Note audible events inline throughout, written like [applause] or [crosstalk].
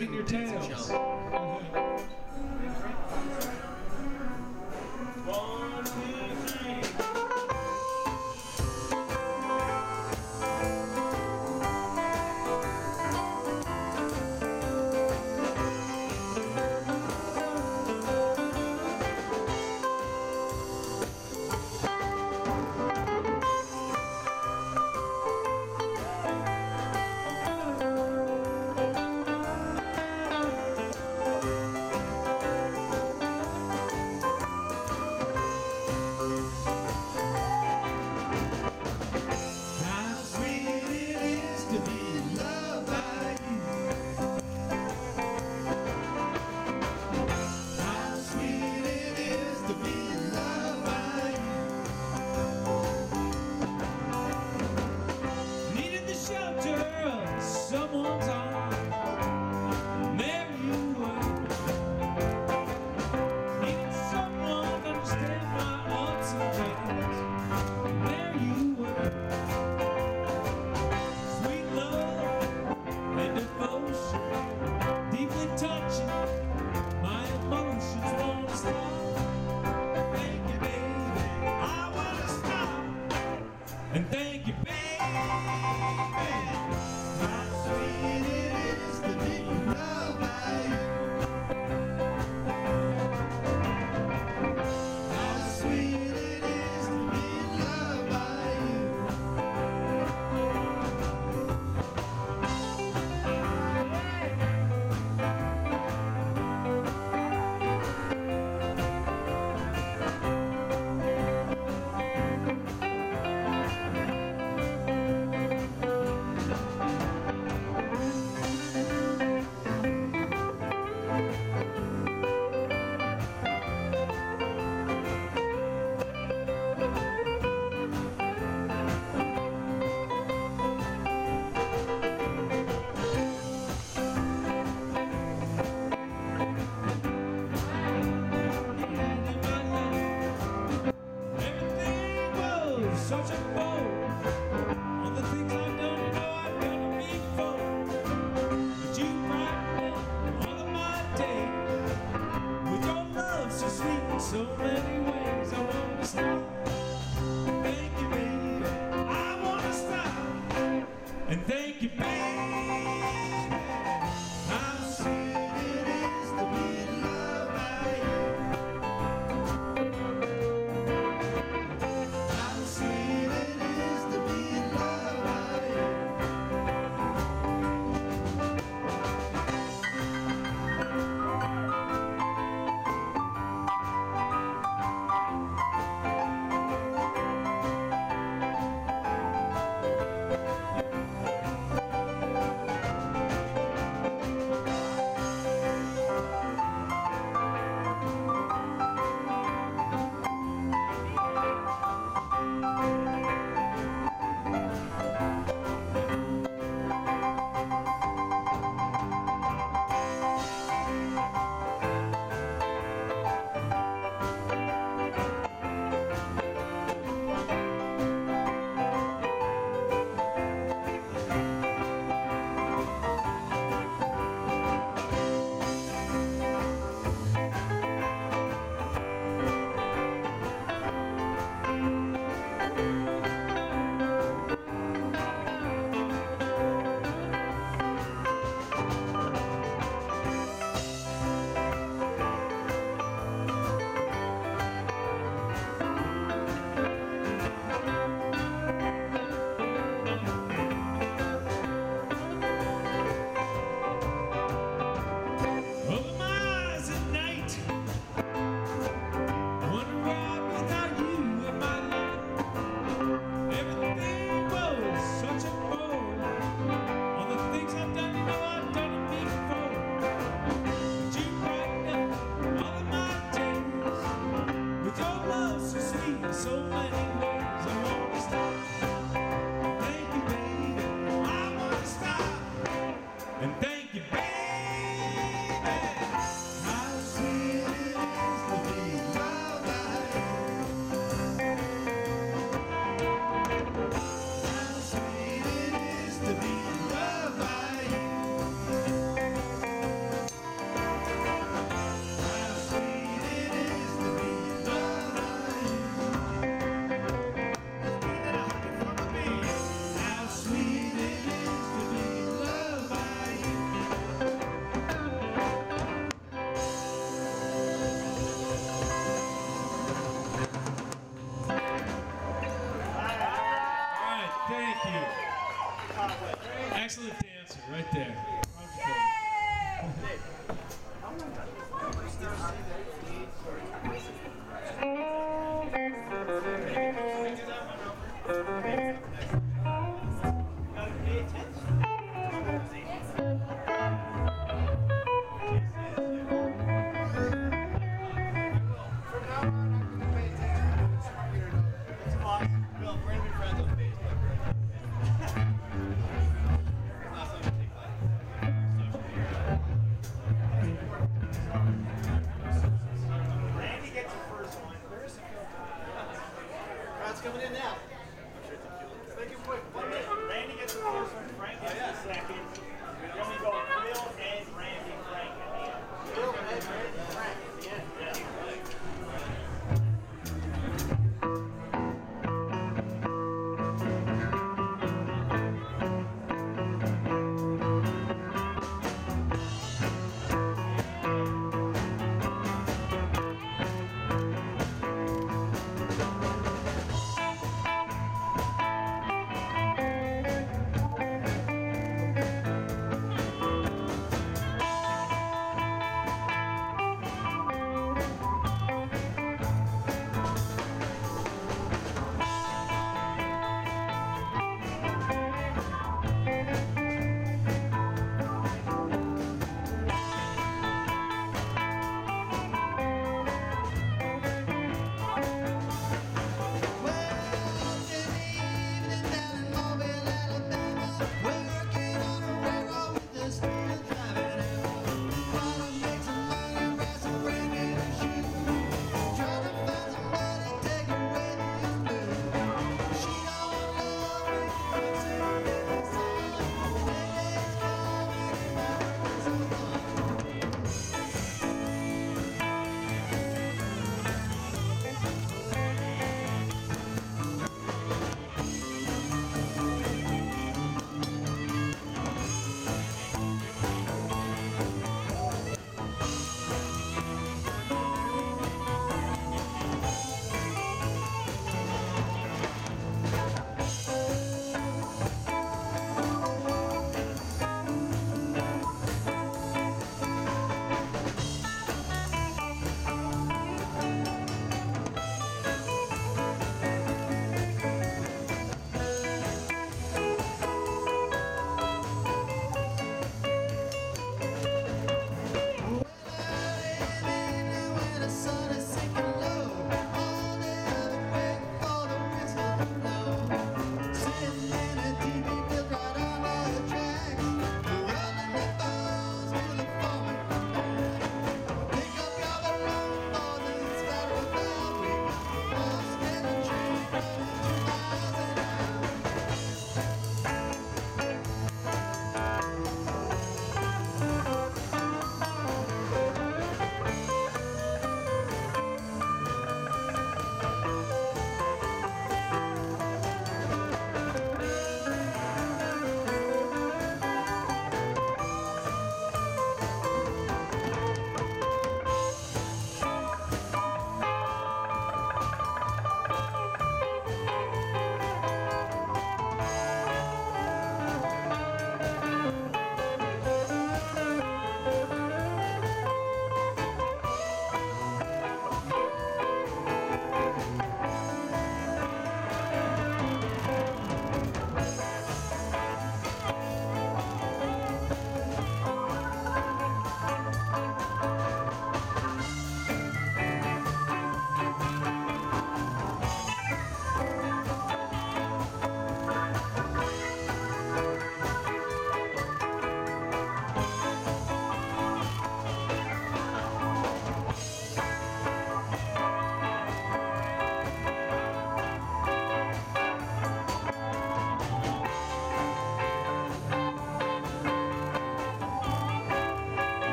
shaking your tails.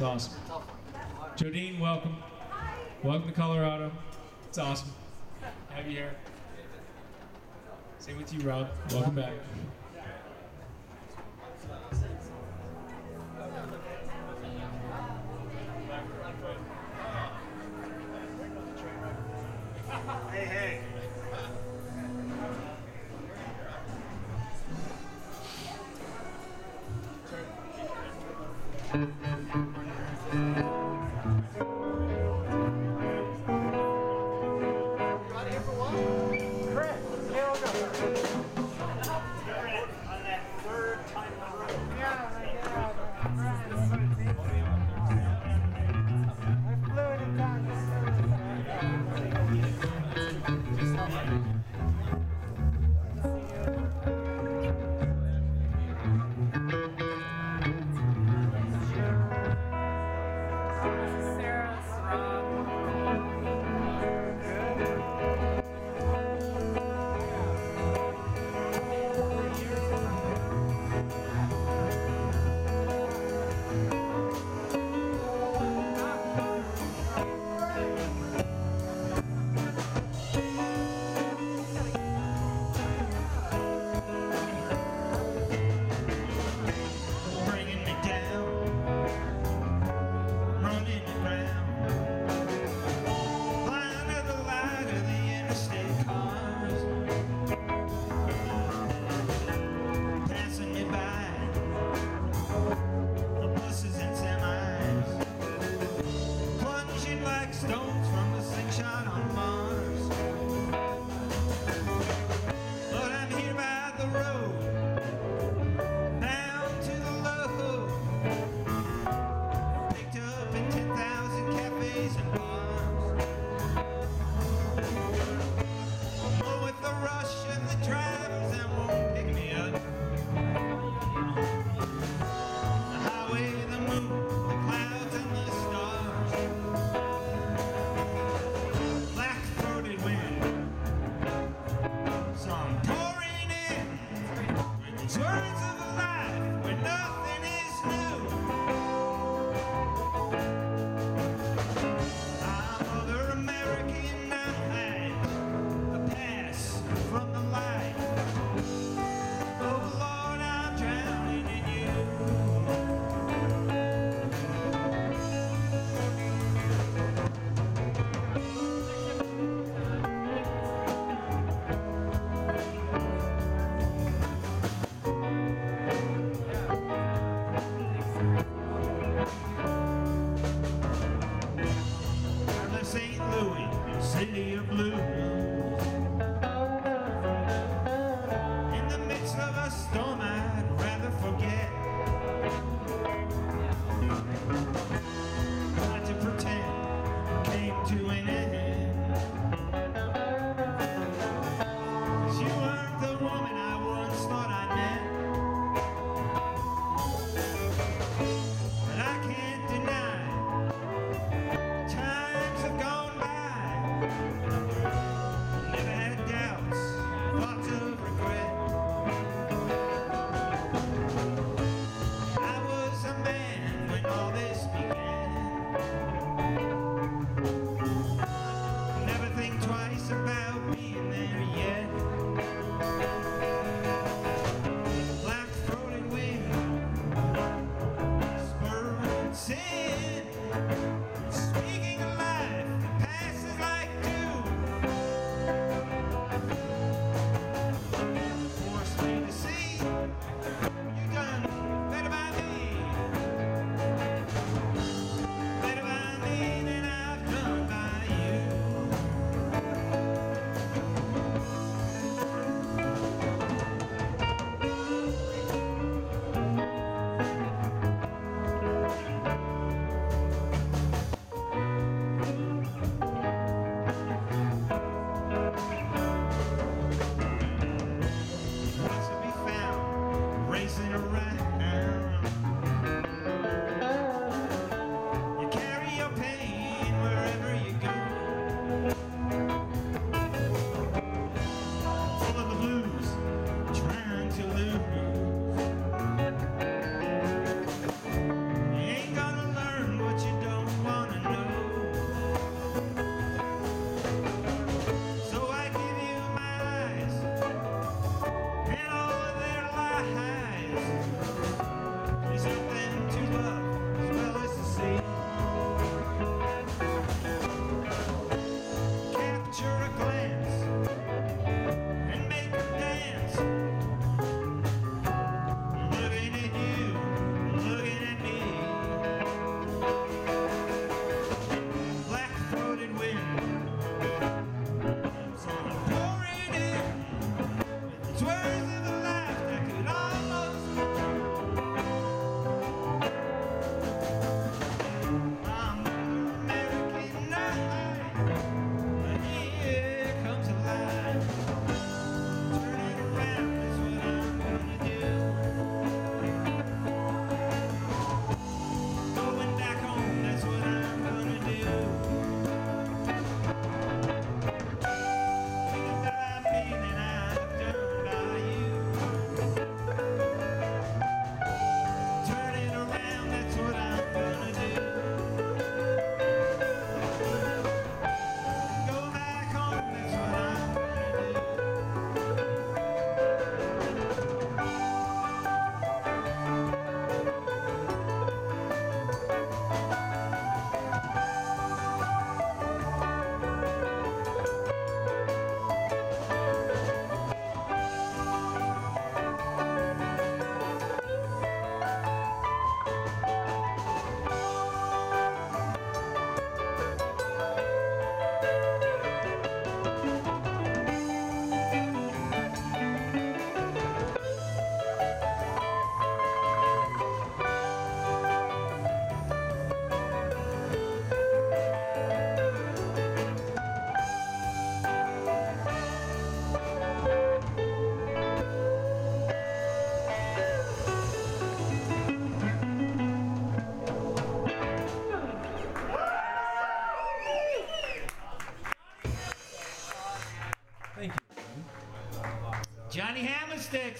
It's awesome. Jodine, welcome. Welcome to Colorado. It's awesome. Have you here. Same with you, Rob. Welcome back.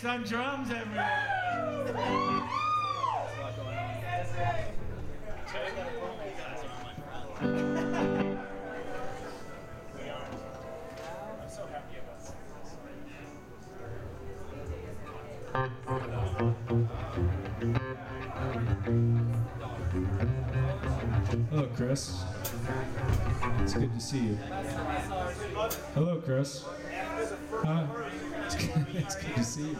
Hammersticks on drums, everyone. Hello, Chris. It's good to see you. Hello, Chris. Huh? It's good, to see you.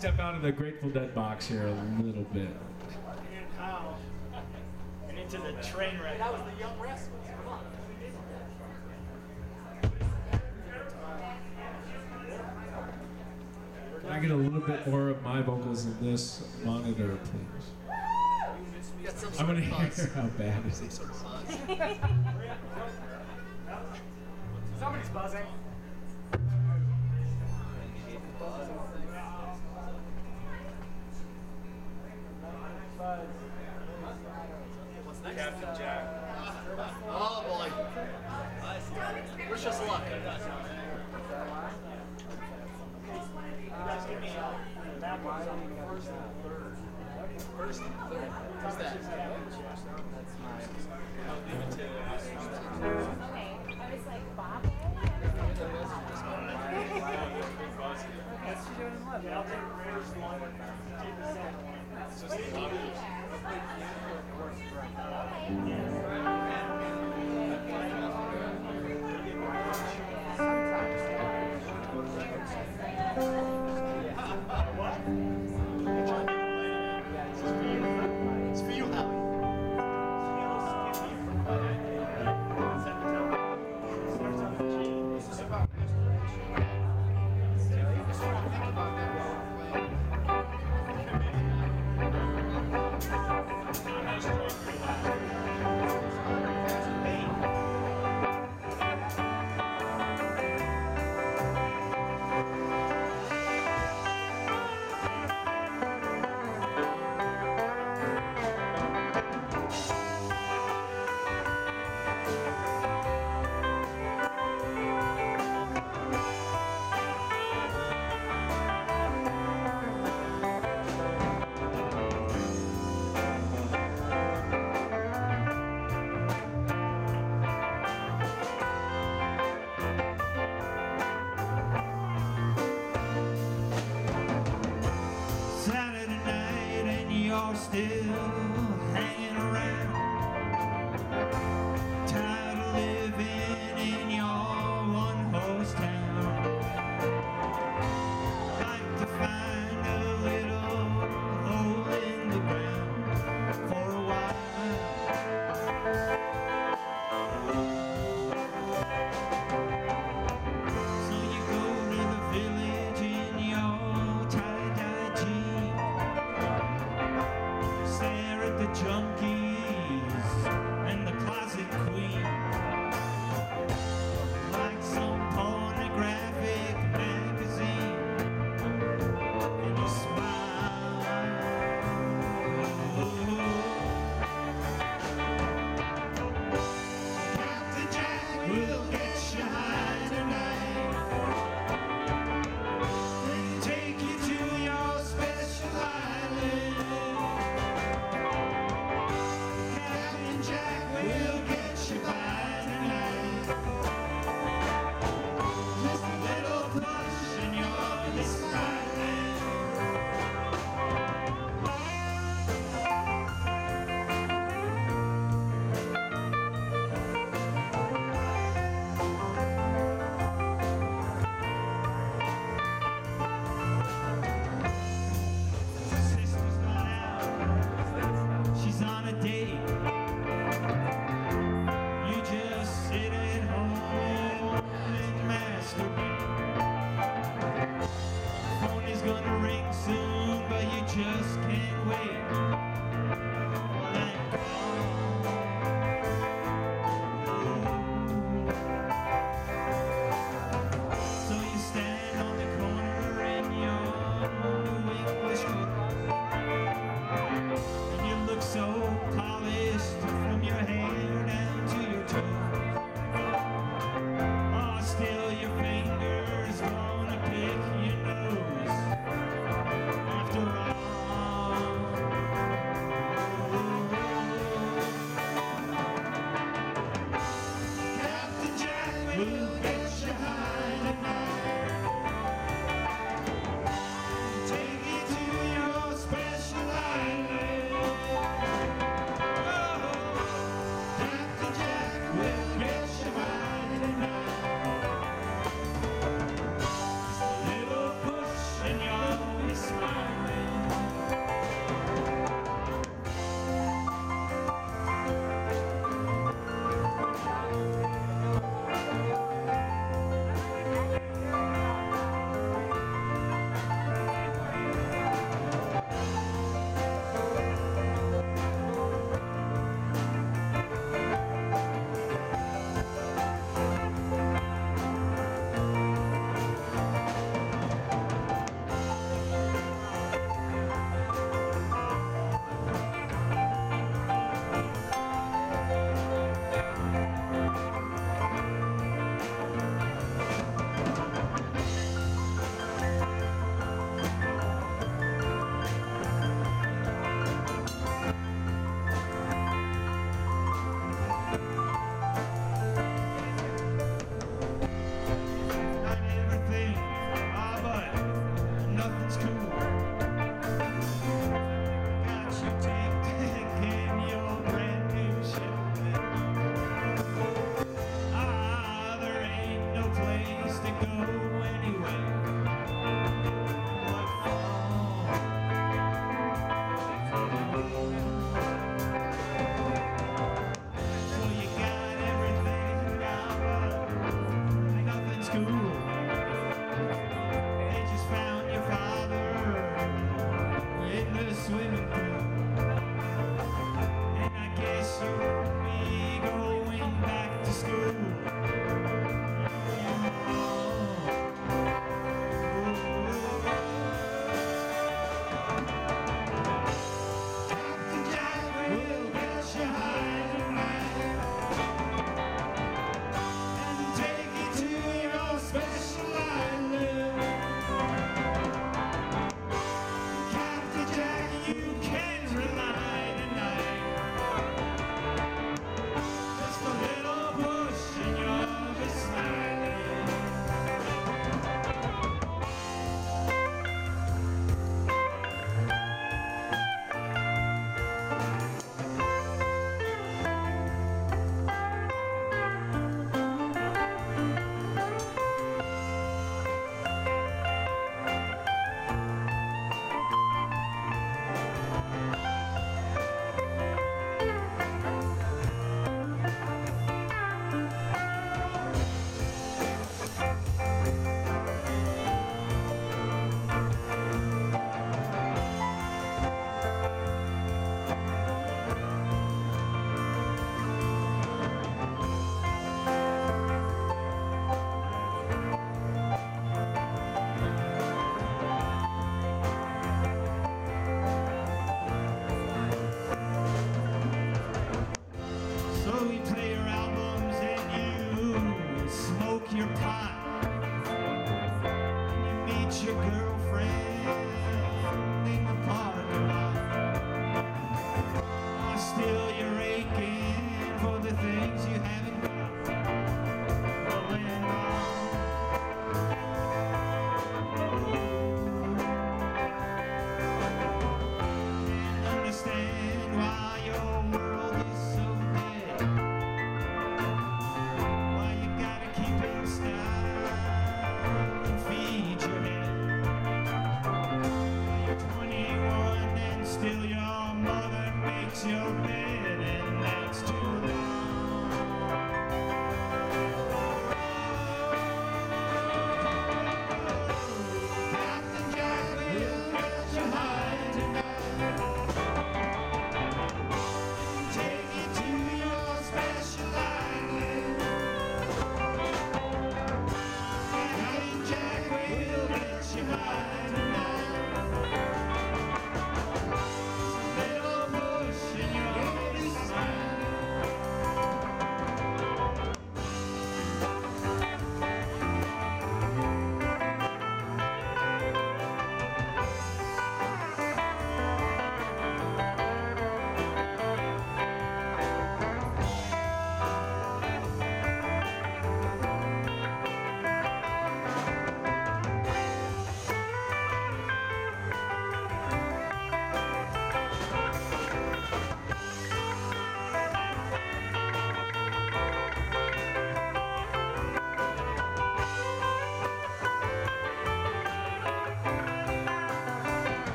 Step out of the Grateful Dead box here a little bit. And how? And into the train wreck. That was the Young Rascals. Come on. Can I get a little bit more of my vocals in this monitor, please? You got some I sort want to hear how bad it Some is. sort of. [laughs] Somebody's buzzing. Still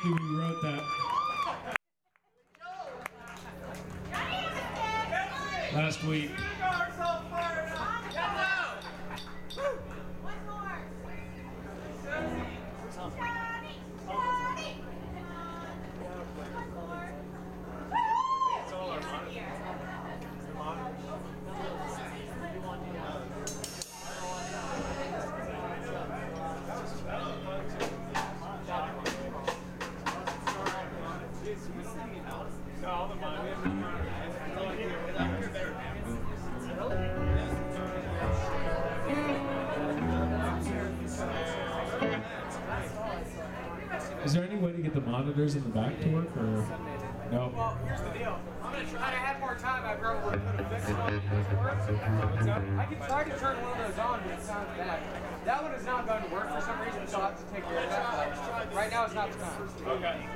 Thank you. We wrote that last week. The in the back to work, or no? Well, here's the deal. I'm gonna try to have more time. I'd rather put a fix on it this works. I can try to turn one of those on, but it sounds bad. That one is not going to work for some reason, so I'll have to take care of that. Right now is not the time. Okay.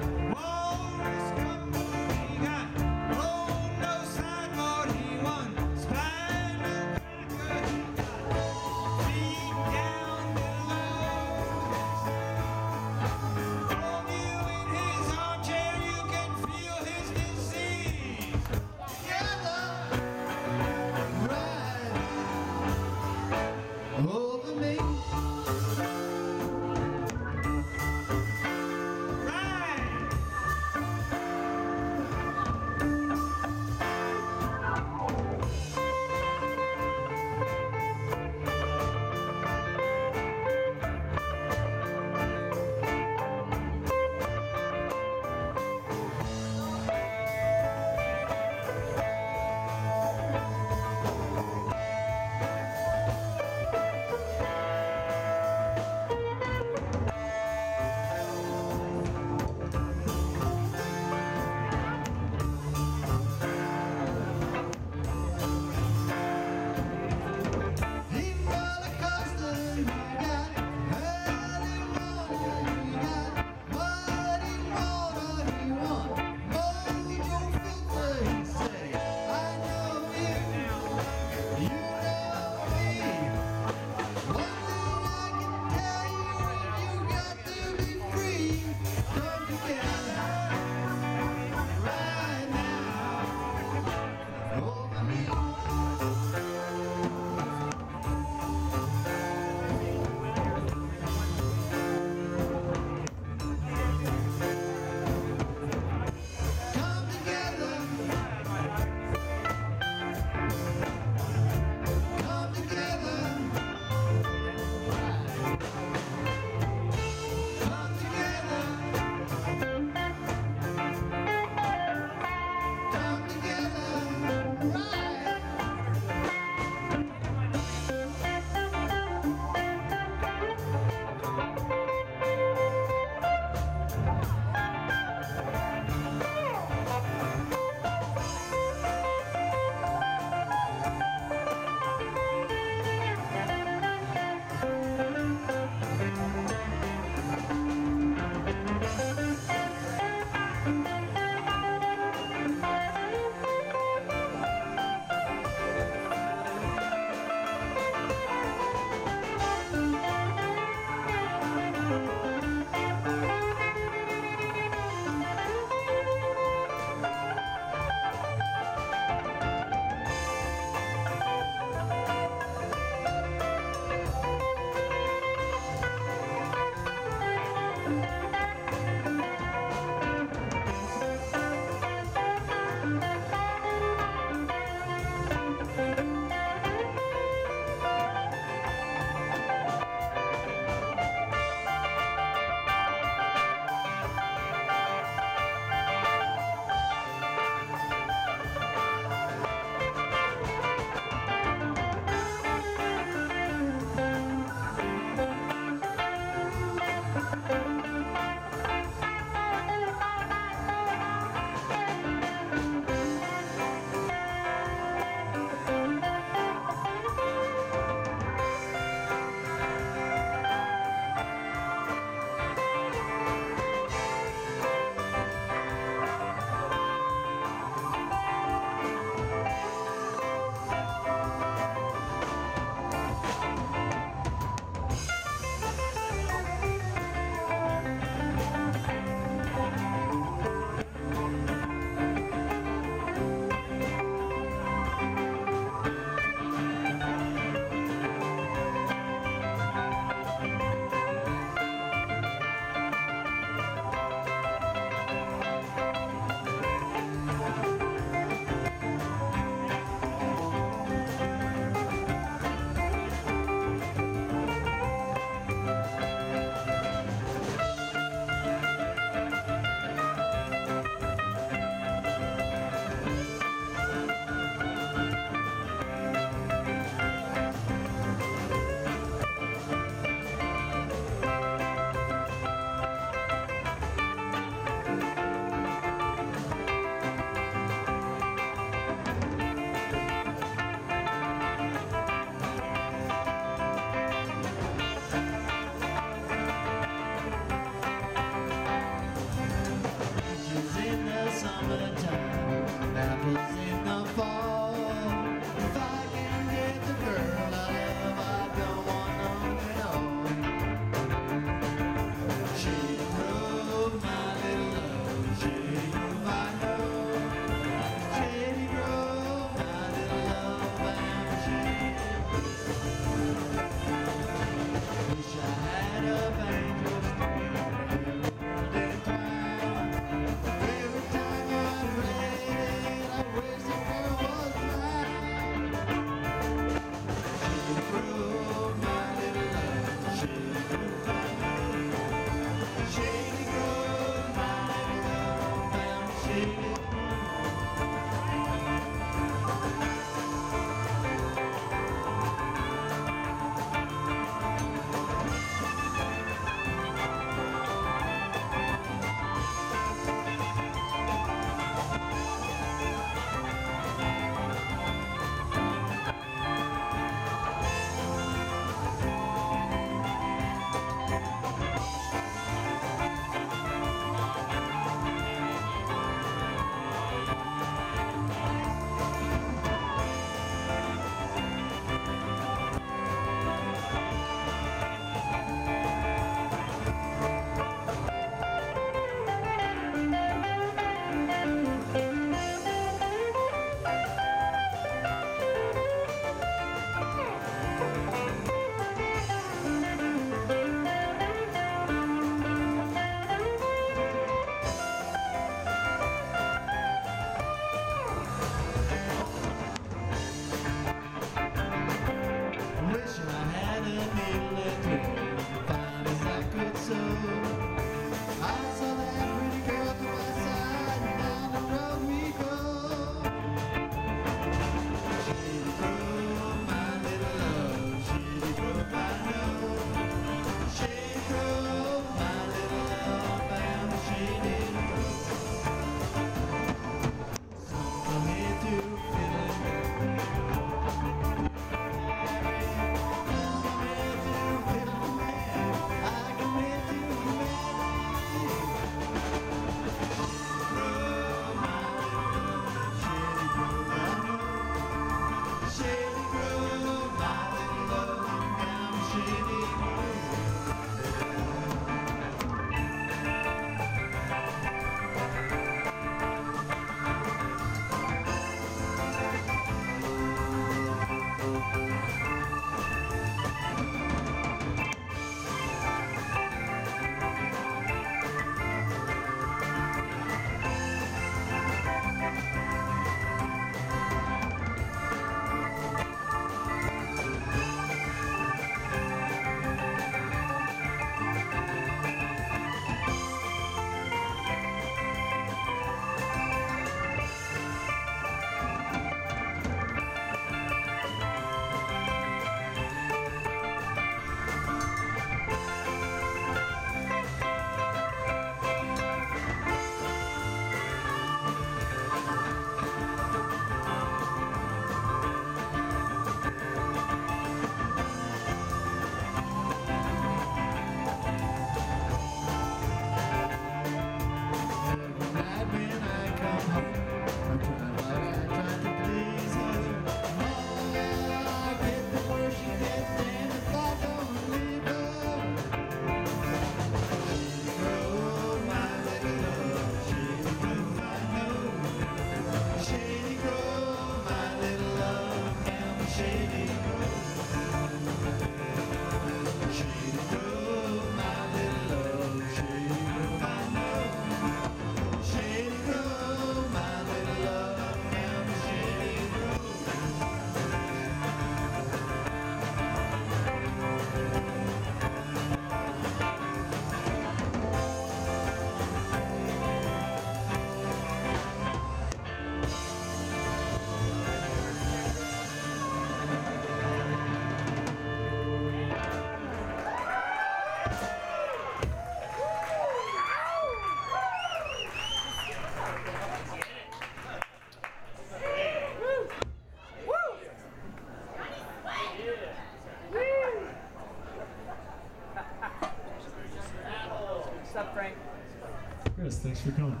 Thanks for coming.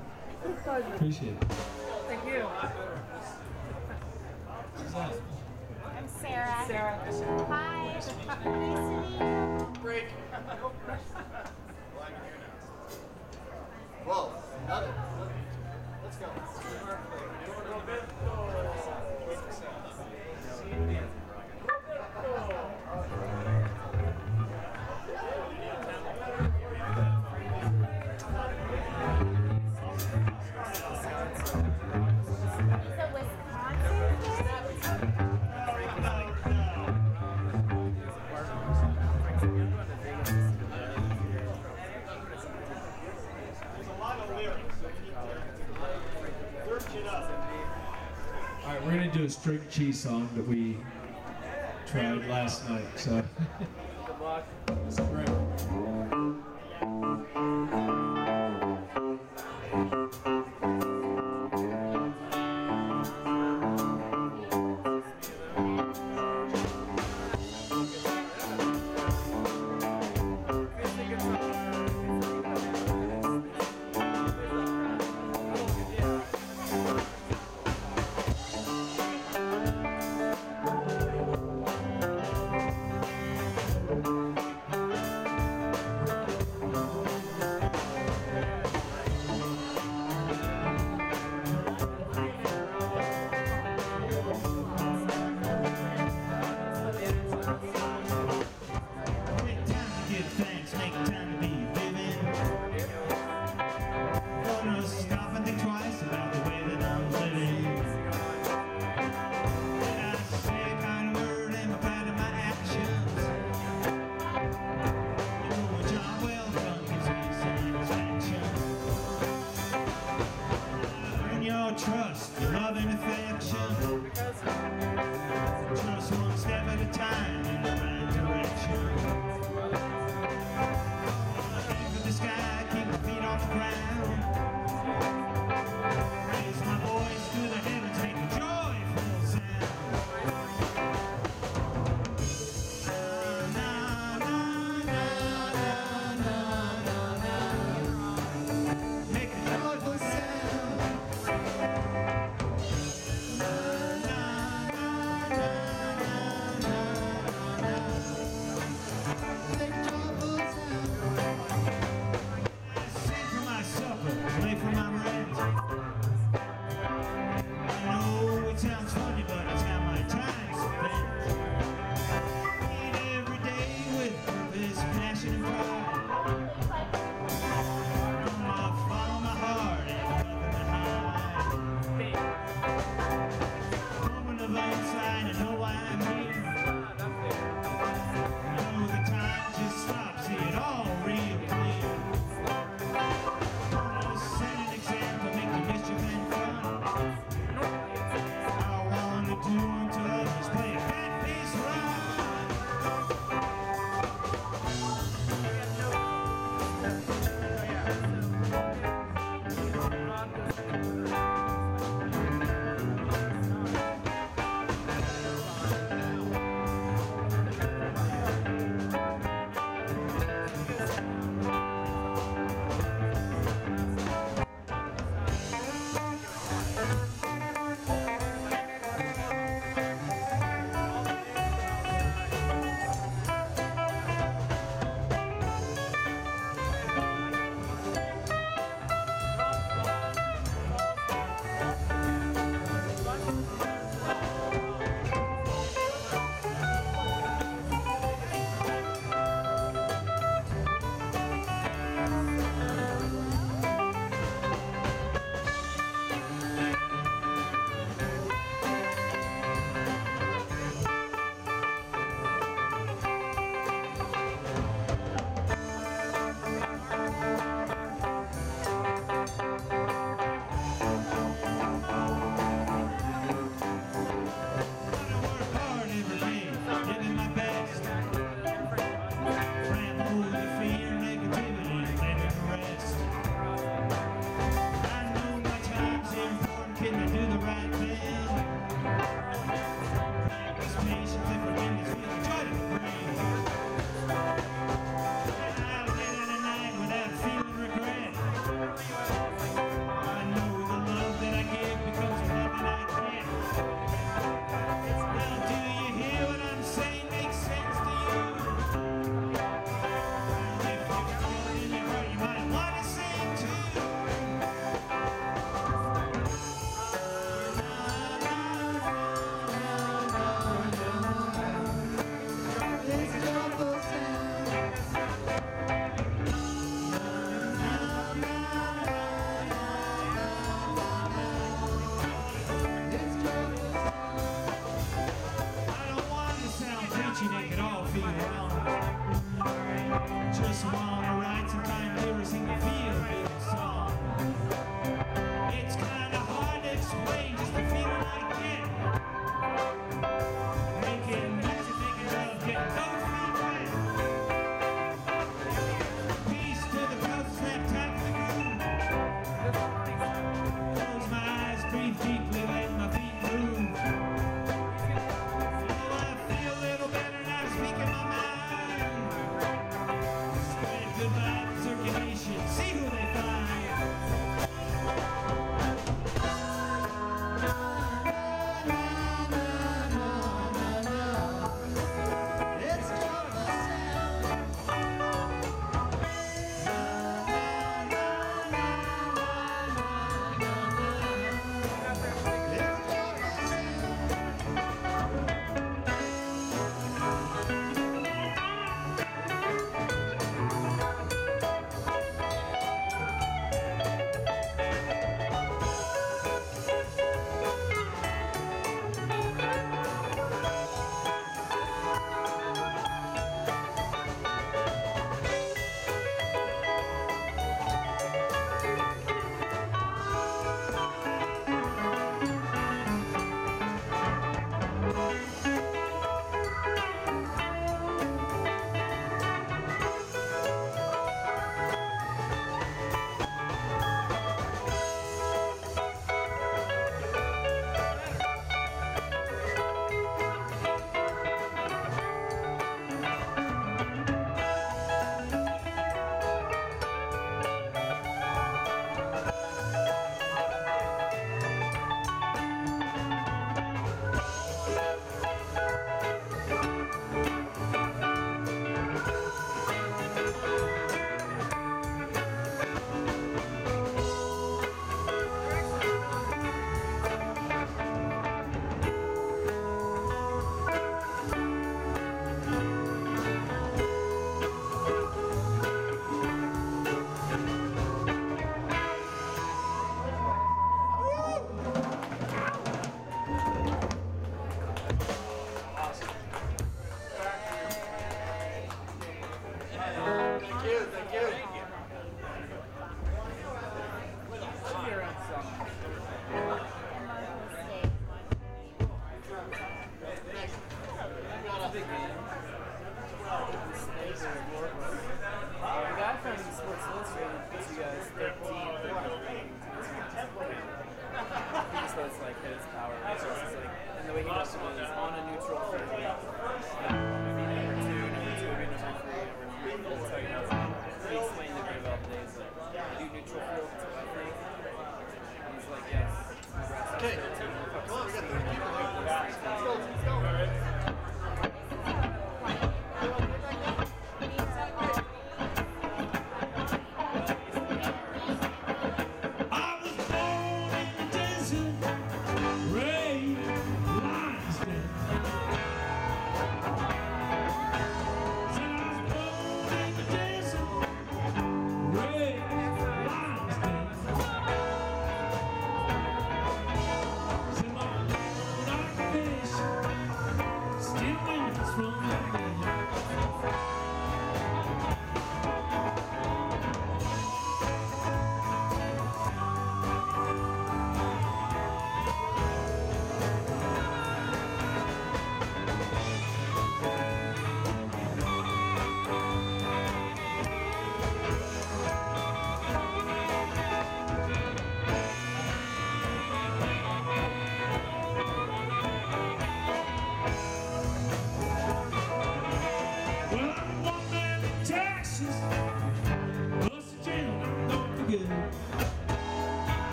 Appreciate it. a string cheese song that we tried last night. So. Good luck.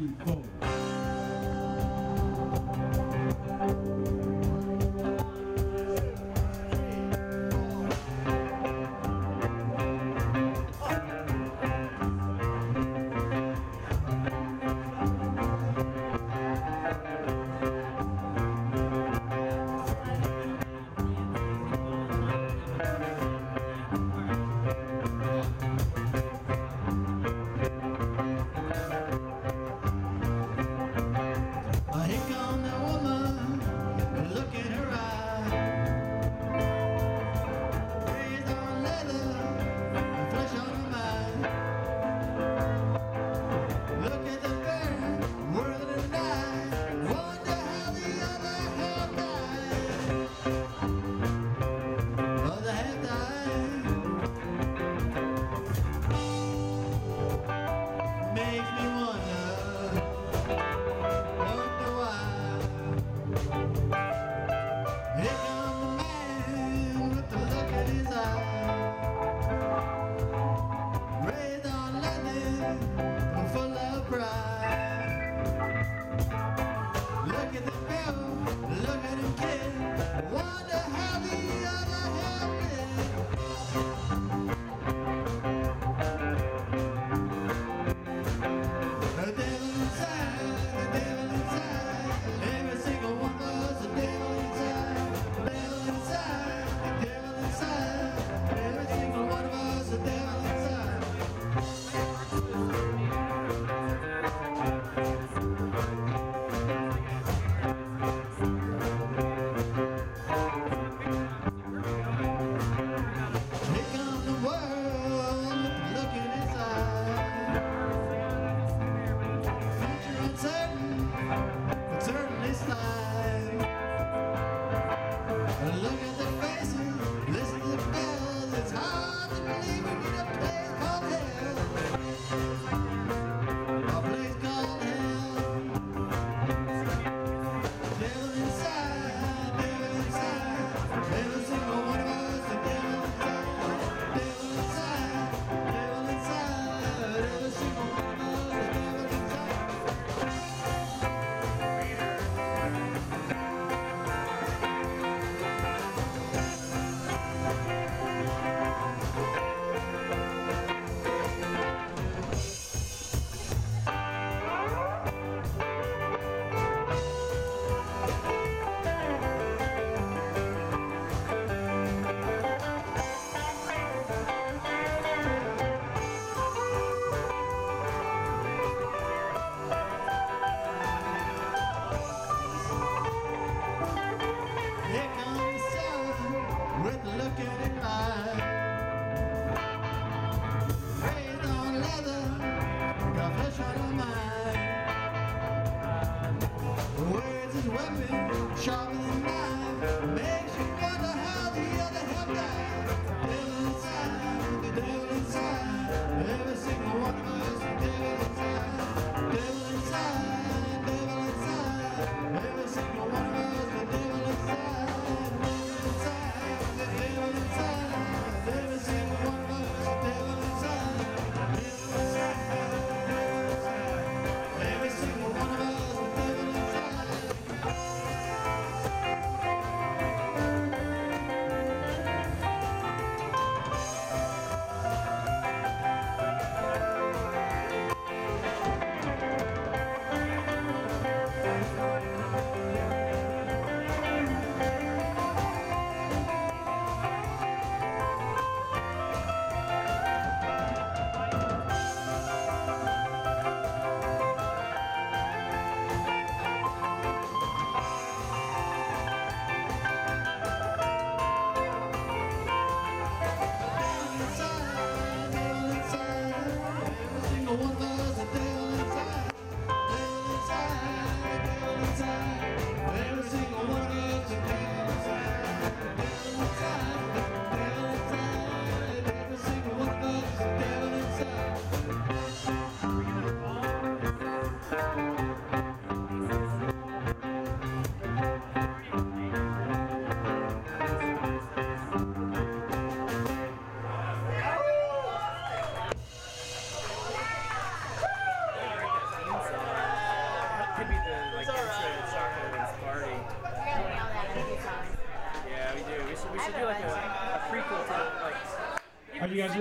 ーゴ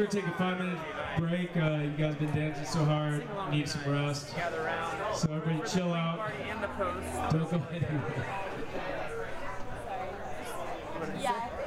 going to take a five minute break. Uh, you guys been dancing so hard, need some rest. So everybody chill out. Don't go anywhere. Yeah.